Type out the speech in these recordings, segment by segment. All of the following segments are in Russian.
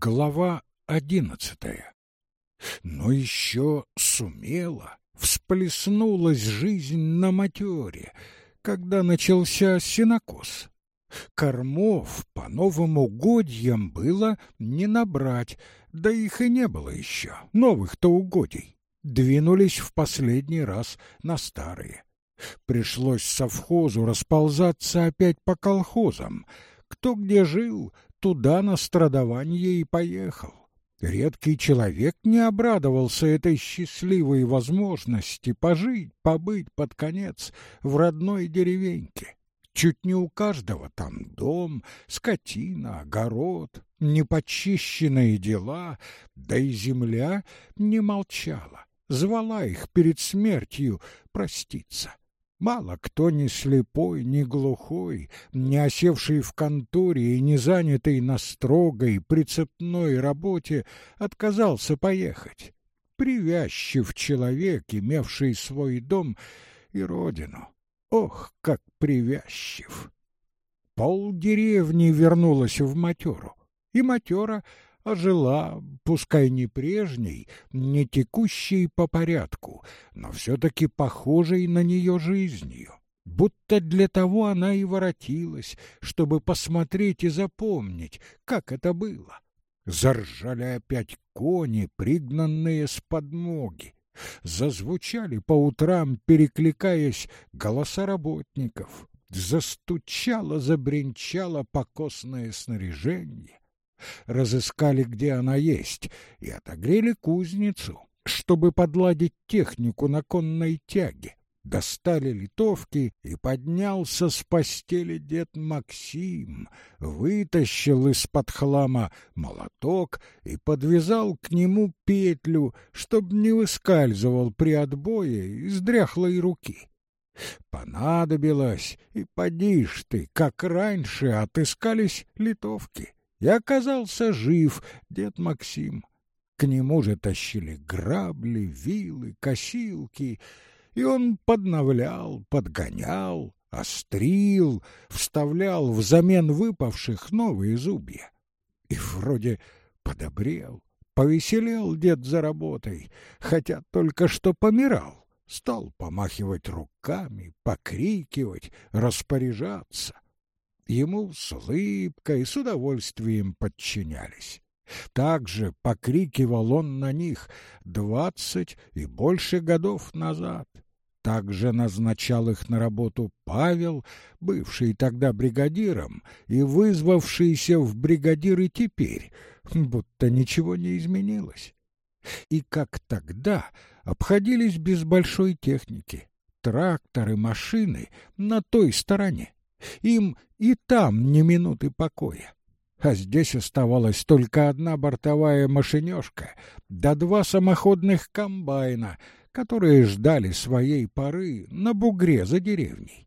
Глава одиннадцатая. Но еще сумела, всплеснулась жизнь на матере, когда начался сенокос. Кормов по новым угодьям было не набрать, да их и не было еще, новых-то угодий. Двинулись в последний раз на старые. Пришлось совхозу расползаться опять по колхозам. Кто где жил, туда на страдование и поехал. Редкий человек не обрадовался этой счастливой возможности пожить, побыть под конец в родной деревеньке. Чуть не у каждого там дом, скотина, огород, непочищенные дела, да и земля не молчала, звала их перед смертью проститься. Мало кто не слепой, не глухой, не осевший в конторе и не занятый на строгой прицепной работе отказался поехать. Привязчив человек, имевший свой дом и родину. Ох, как привязчив! Пол деревни вернулась в матеру, и матера ожила, пускай не прежней, не текущей по порядку, но все-таки похожей на нее жизнью. Будто для того она и воротилась, чтобы посмотреть и запомнить, как это было. Заржали опять кони, пригнанные с подмоги. Зазвучали по утрам, перекликаясь, голоса работников. Застучало, забринчало покосное снаряжение разыскали, где она есть, и отогрели кузницу, чтобы подладить технику на конной тяге. Достали литовки, и поднялся с постели дед Максим, вытащил из-под хлама молоток и подвязал к нему петлю, чтоб не выскальзывал при отбое из дряхлой руки. Понадобилось, и поди ж ты, как раньше отыскались литовки и оказался жив дед Максим. К нему же тащили грабли, вилы, косилки, и он подновлял, подгонял, острил, вставлял взамен выпавших новые зубья. И вроде подобрел, повеселел дед за работой, хотя только что помирал. Стал помахивать руками, покрикивать, распоряжаться ему с улыбкой, с удовольствием подчинялись. Также покрикивал он на них двадцать и больше годов назад. Также назначал их на работу Павел, бывший тогда бригадиром и вызвавшийся в бригадиры теперь, будто ничего не изменилось. И как тогда обходились без большой техники, тракторы, машины на той стороне. Им и там ни минуты покоя. А здесь оставалась только одна бортовая машинёшка да два самоходных комбайна, которые ждали своей поры на бугре за деревней.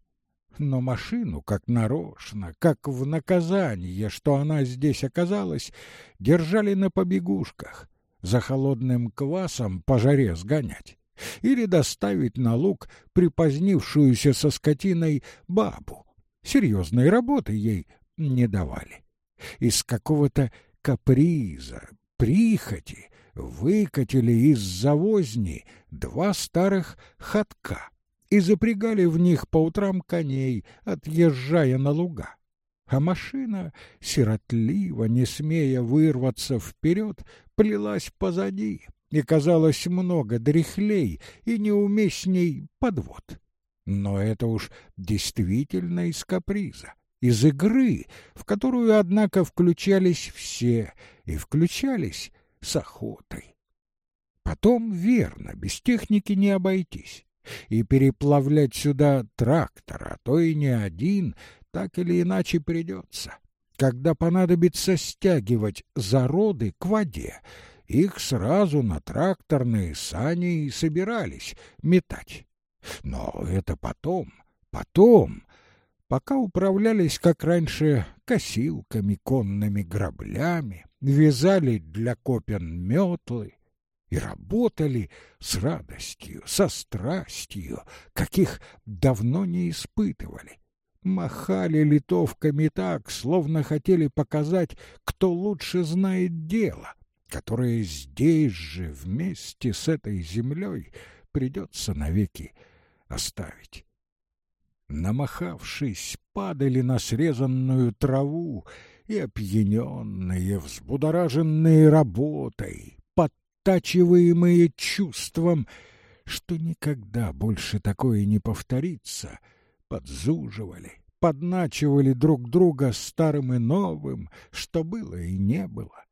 Но машину, как нарочно, как в наказание, что она здесь оказалась, держали на побегушках, за холодным квасом по жаре сгонять или доставить на луг припозднившуюся со скотиной бабу серьезной работы ей не давали. Из какого-то каприза, прихоти выкатили из завозни два старых ходка и запрягали в них по утрам коней, отъезжая на луга. А машина, сиротливо, не смея вырваться вперед, плелась позади и казалось много дряхлей и неуместней подвод. Но это уж действительно из каприза, из игры, в которую, однако, включались все, и включались с охотой. Потом, верно, без техники не обойтись, и переплавлять сюда трактор, а то и не один, так или иначе придется. Когда понадобится стягивать зароды к воде, их сразу на тракторные сани и собирались метать. Но это потом, потом, пока управлялись, как раньше, косилками, конными граблями, вязали для копен метлы и работали с радостью, со страстью, каких давно не испытывали. махали литовками так, словно хотели показать, кто лучше знает дело, которое здесь же вместе с этой землей придется навеки оставить. Намахавшись, падали на срезанную траву и опьяненные, взбудораженные работой, подтачиваемые чувством, что никогда больше такое не повторится, подзуживали, подначивали друг друга старым и новым, что было и не было.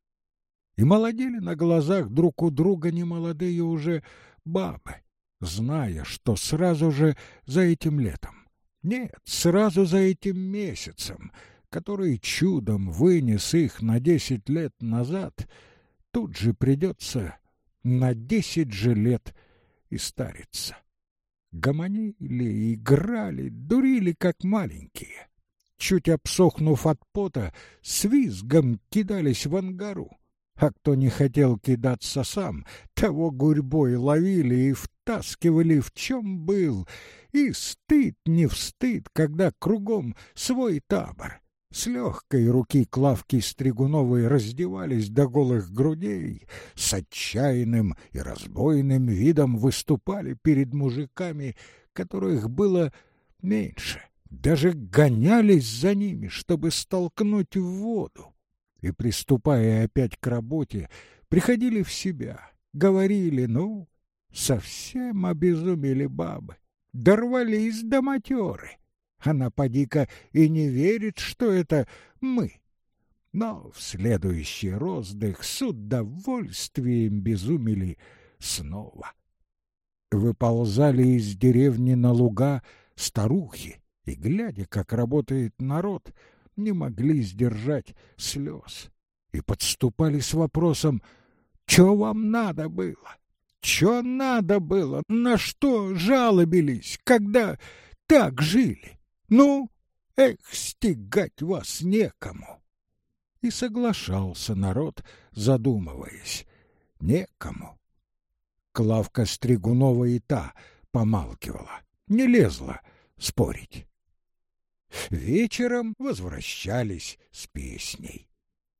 И молодели на глазах друг у друга немолодые уже бабы, зная, что сразу же за этим летом, нет, сразу за этим месяцем, который чудом вынес их на десять лет назад, тут же придется на десять же лет и стариться. Гомонили, играли, дурили, как маленькие. Чуть обсохнув от пота, с визгом кидались в ангару. А кто не хотел кидаться сам, того гурьбой ловили и втаскивали в чем был. И стыд не встыд, когда кругом свой табор. С легкой руки Клавки Стригуновой раздевались до голых грудей, с отчаянным и разбойным видом выступали перед мужиками, которых было меньше, даже гонялись за ними, чтобы столкнуть в воду. И, приступая опять к работе, приходили в себя, говорили, ну, совсем обезумели бабы, дорвались до матеры. Она, поди-ка, и не верит, что это мы. Но в следующий роздых с удовольствием безумели снова. Выползали из деревни на луга старухи, и, глядя, как работает народ, не могли сдержать слез и подступали с вопросом «Чё вам надо было? Чё надо было? На что жалобились, когда так жили?» Ну, эх, стегать вас некому. И соглашался народ, задумываясь. Некому. Клавка Стригунова и та помалкивала, не лезла спорить. Вечером возвращались с песней.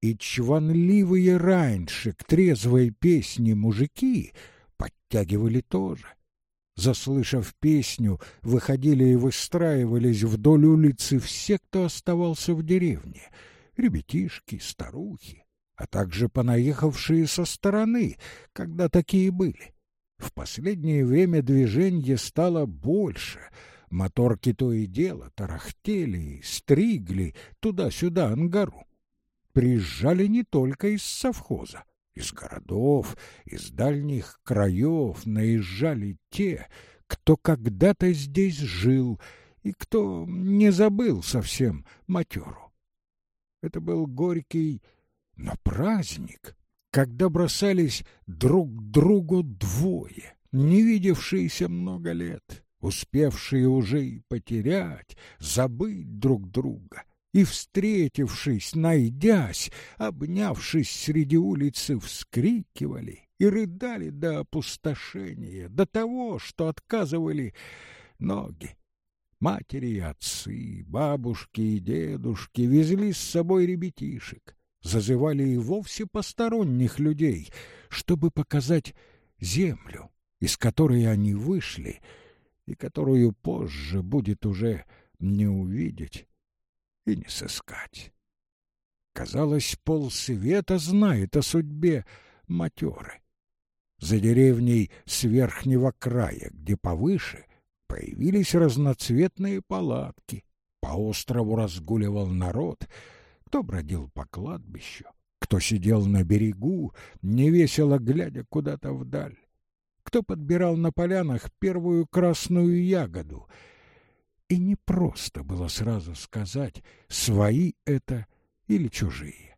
И чванливые раньше к трезвой песне мужики подтягивали тоже. Заслышав песню, выходили и выстраивались вдоль улицы все, кто оставался в деревне. Ребятишки, старухи, а также понаехавшие со стороны, когда такие были. В последнее время движение стало больше. Моторки то и дело тарахтели стригли туда-сюда ангару. Приезжали не только из совхоза. Из городов, из дальних краев наезжали те, кто когда-то здесь жил и кто не забыл совсем матеру. Это был горький, но праздник, когда бросались друг к другу двое, не видевшиеся много лет, успевшие уже и потерять, забыть друг друга — и, встретившись, найдясь, обнявшись среди улицы, вскрикивали и рыдали до опустошения, до того, что отказывали ноги. Матери и отцы, бабушки и дедушки везли с собой ребятишек, зазывали и вовсе посторонних людей, чтобы показать землю, из которой они вышли и которую позже будет уже не увидеть и не сыскать. Казалось, полсвета знает о судьбе матеры. За деревней с верхнего края, где повыше, появились разноцветные палатки. По острову разгуливал народ, кто бродил по кладбищу, кто сидел на берегу, невесело глядя куда-то вдаль, кто подбирал на полянах первую красную ягоду — и не просто было сразу сказать, свои это или чужие.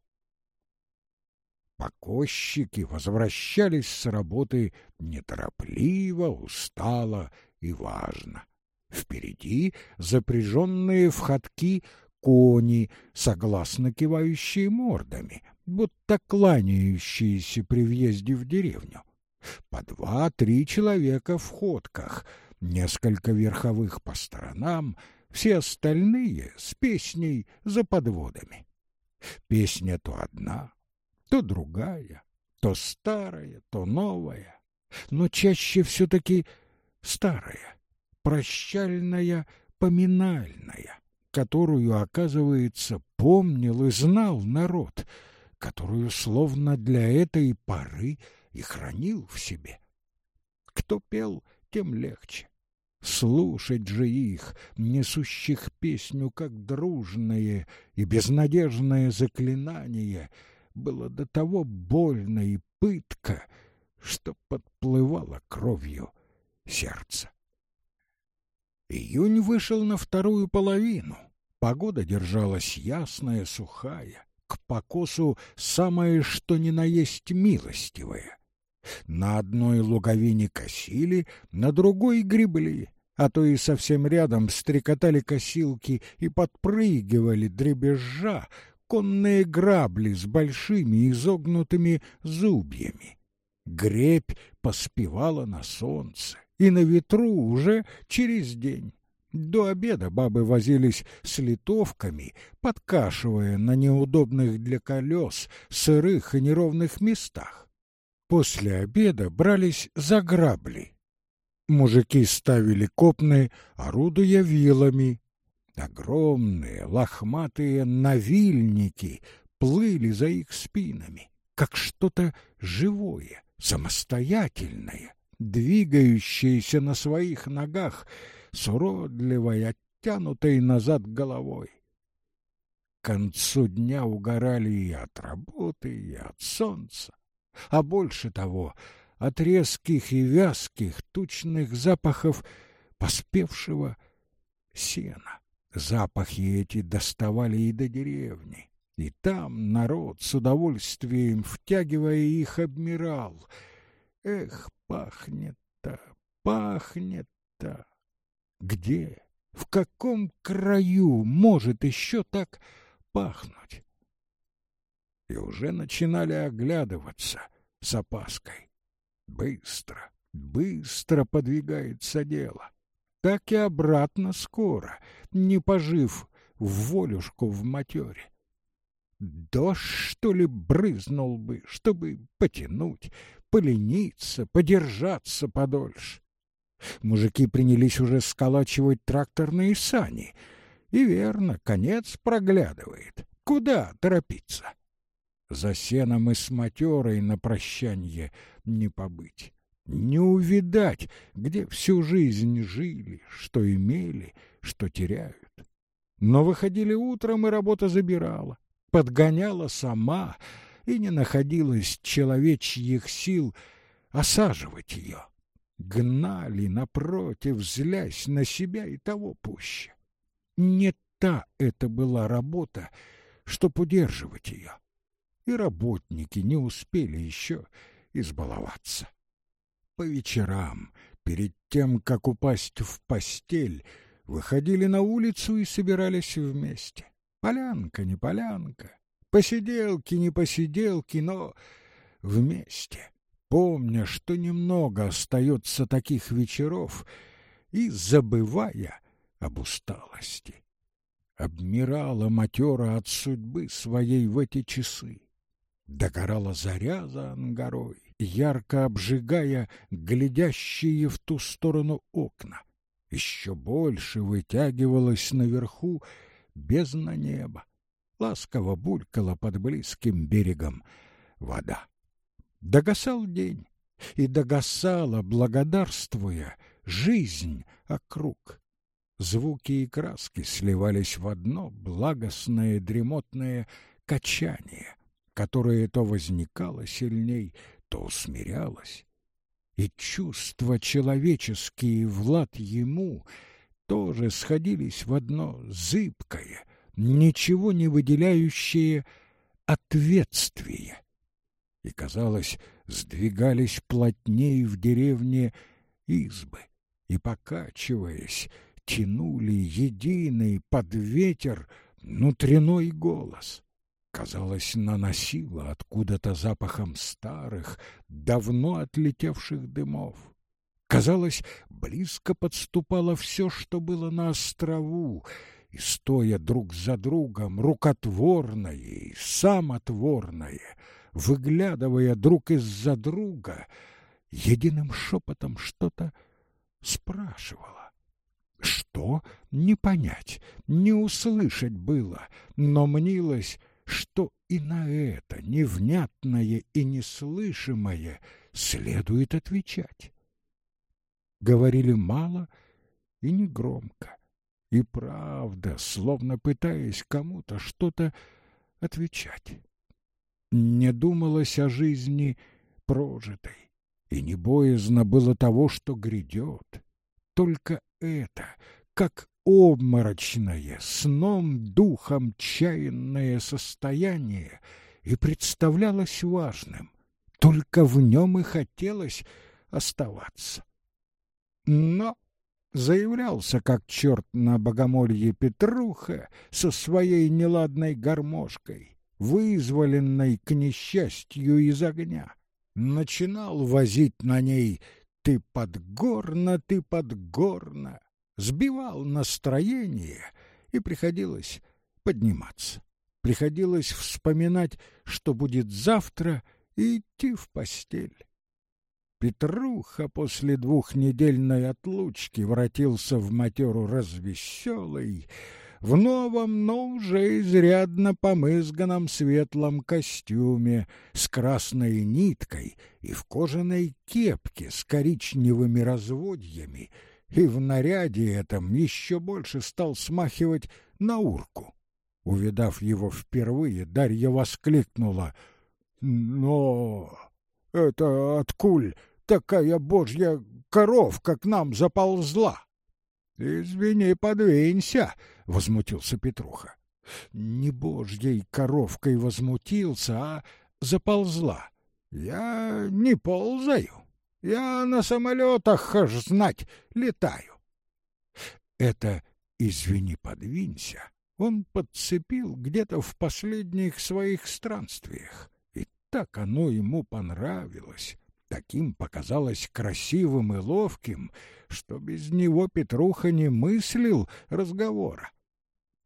Покосчики возвращались с работы неторопливо, устало и важно. Впереди запряженные в ходки кони, согласно кивающие мордами, будто кланяющиеся при въезде в деревню. По два-три человека в ходках — несколько верховых по сторонам, все остальные с песней за подводами. Песня то одна, то другая, то старая, то новая, но чаще все-таки старая, прощальная, поминальная, которую, оказывается, помнил и знал народ, которую словно для этой поры и хранил в себе. Кто пел, тем легче. Слушать же их, несущих песню как дружное и безнадежное заклинание, было до того больно и пытка, что подплывало кровью сердце. Июнь вышел на вторую половину. Погода держалась ясная, сухая, к покосу самое что ни на есть милостивое. На одной луговине косили, на другой гребли, а то и совсем рядом стрекотали косилки и подпрыгивали дребезжа конные грабли с большими изогнутыми зубьями. Гребь поспевала на солнце и на ветру уже через день. До обеда бабы возились с литовками, подкашивая на неудобных для колес сырых и неровных местах. После обеда брались за грабли. Мужики ставили копны, орудуя вилами. Огромные лохматые навильники плыли за их спинами, как что-то живое, самостоятельное, двигающееся на своих ногах — с уродливой, оттянутой назад головой. К концу дня угорали и от работы, и от солнца, а больше того, от резких и вязких тучных запахов поспевшего сена. Запахи эти доставали и до деревни, и там народ с удовольствием, втягивая их, обмирал. Эх, пахнет-то, пахнет-то! Где, в каком краю может еще так пахнуть? И уже начинали оглядываться с опаской. Быстро, быстро подвигается дело. Так и обратно скоро, не пожив в волюшку в матере. Дождь, что ли, брызнул бы, чтобы потянуть, полениться, подержаться подольше. Мужики принялись уже сколачивать тракторные сани. И верно, конец проглядывает. Куда торопиться? За сеном и с матерой на прощанье не побыть. Не увидать, где всю жизнь жили, что имели, что теряют. Но выходили утром, и работа забирала, подгоняла сама, и не находилось человечьих сил осаживать ее гнали напротив, злясь на себя и того пуще. Не та это была работа, чтоб удерживать ее. И работники не успели еще избаловаться. По вечерам, перед тем, как упасть в постель, выходили на улицу и собирались вместе. Полянка, не полянка, посиделки, не посиделки, но вместе помня, что немного остается таких вечеров, и забывая об усталости. Обмирала матера от судьбы своей в эти часы. Догорала заря за ангарой, ярко обжигая глядящие в ту сторону окна. Еще больше вытягивалась наверху бездна неба. Ласково булькала под близким берегом вода. Догасал день, и догасала, благодарствуя, жизнь округ. Звуки и краски сливались в одно благостное дремотное качание, которое то возникало сильней, то усмирялось. И чувства человеческие, Влад ему, тоже сходились в одно зыбкое, ничего не выделяющее ответствие и, казалось, сдвигались плотнее в деревне избы и, покачиваясь, тянули единый под ветер внутренной голос. Казалось, наносило откуда-то запахом старых, давно отлетевших дымов. Казалось, близко подступало все, что было на острову, и, стоя друг за другом, рукотворное и самотворное, выглядывая друг из-за друга, единым шепотом что-то спрашивала. Что? Не понять, не услышать было, но мнилось, что и на это невнятное и неслышимое следует отвечать. Говорили мало и негромко, и правда, словно пытаясь кому-то что-то отвечать. Не думалось о жизни прожитой, и не боязно было того, что грядет. Только это, как обморочное, сном духом чаянное состояние и представлялось важным. Только в нем и хотелось оставаться. Но заявлялся, как черт на богомолье Петруха со своей неладной гармошкой, вызволенной к несчастью из огня. Начинал возить на ней «ты подгорно, ты подгорно», сбивал настроение, и приходилось подниматься. Приходилось вспоминать, что будет завтра, и идти в постель. Петруха после двухнедельной отлучки воротился в матеру развеселый, в новом, но уже изрядно помызганном светлом костюме с красной ниткой и в кожаной кепке с коричневыми разводьями — и в наряде этом еще больше стал смахивать на урку. Увидав его впервые, Дарья воскликнула. «Но это откуль такая божья коровка к нам заползла?» «Извини, подвинься», — возмутился Петруха. «Не божьей коровкой возмутился, а заползла. Я не ползаю. Я на самолетах, аж знать, летаю. Это, извини, подвинься, он подцепил где-то в последних своих странствиях. И так оно ему понравилось, таким показалось красивым и ловким, что без него Петруха не мыслил разговора.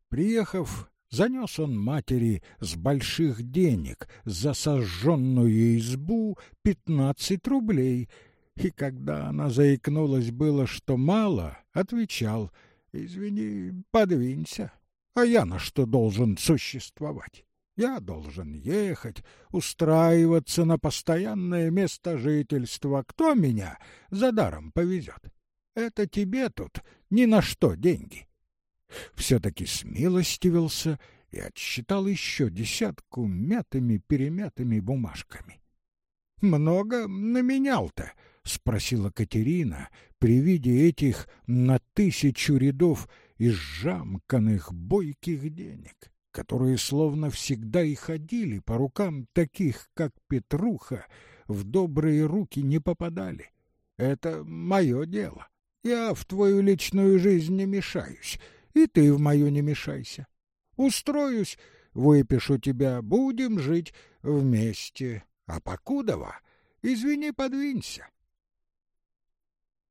Приехав Занес он матери с больших денег за сожженную избу пятнадцать рублей и когда она заикнулась было, что мало, отвечал, «Извини, подвинься, а я на что должен существовать? Я должен ехать, устраиваться на постоянное место жительства. Кто меня за даром повезет? Это тебе тут ни на что деньги». Все-таки смилостивился и отсчитал еще десятку мятыми-перемятыми бумажками. «Много наменял-то?» Спросила Катерина при виде этих на тысячу рядов изжамканных бойких денег, которые словно всегда и ходили по рукам таких, как Петруха, в добрые руки не попадали. Это мое дело. Я в твою личную жизнь не мешаюсь, и ты в мою не мешайся. Устроюсь, выпишу тебя, будем жить вместе. А покудова, извини, подвинься.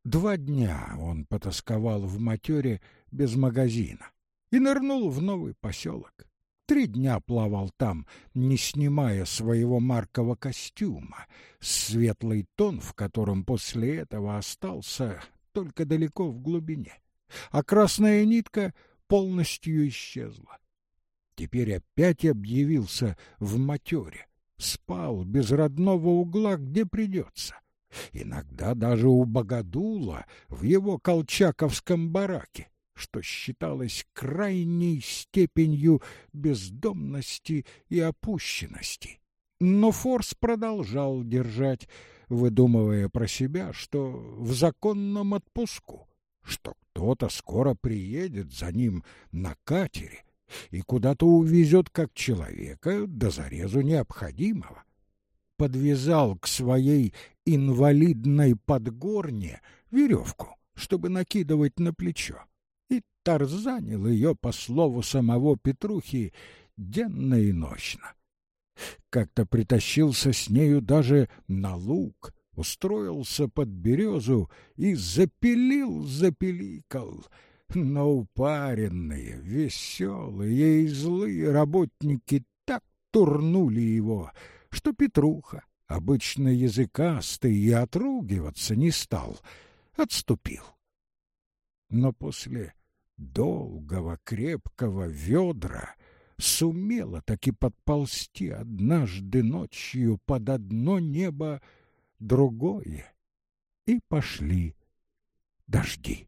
Два дня он потасковал в матере без магазина и нырнул в новый поселок. Три дня плавал там, не снимая своего маркового костюма, светлый тон, в котором после этого остался только далеко в глубине, а красная нитка полностью исчезла. Теперь опять объявился в матере, спал без родного угла, где придется — иногда даже у Богодула в его колчаковском бараке, что считалось крайней степенью бездомности и опущенности. Но Форс продолжал держать, выдумывая про себя, что в законном отпуску, что кто-то скоро приедет за ним на катере и куда-то увезет как человека до зарезу необходимого подвязал к своей инвалидной подгорне веревку, чтобы накидывать на плечо, и тарзанил ее, по слову самого Петрухи, денно и ночно. Как-то притащился с нею даже на луг, устроился под березу и запилил-запиликал. Но упаренные, веселые и злые работники так турнули его, что Петруха, обычно языкастый и отругиваться не стал, отступил. Но после долгого крепкого ведра сумела таки подползти однажды ночью под одно небо другое, и пошли дожди.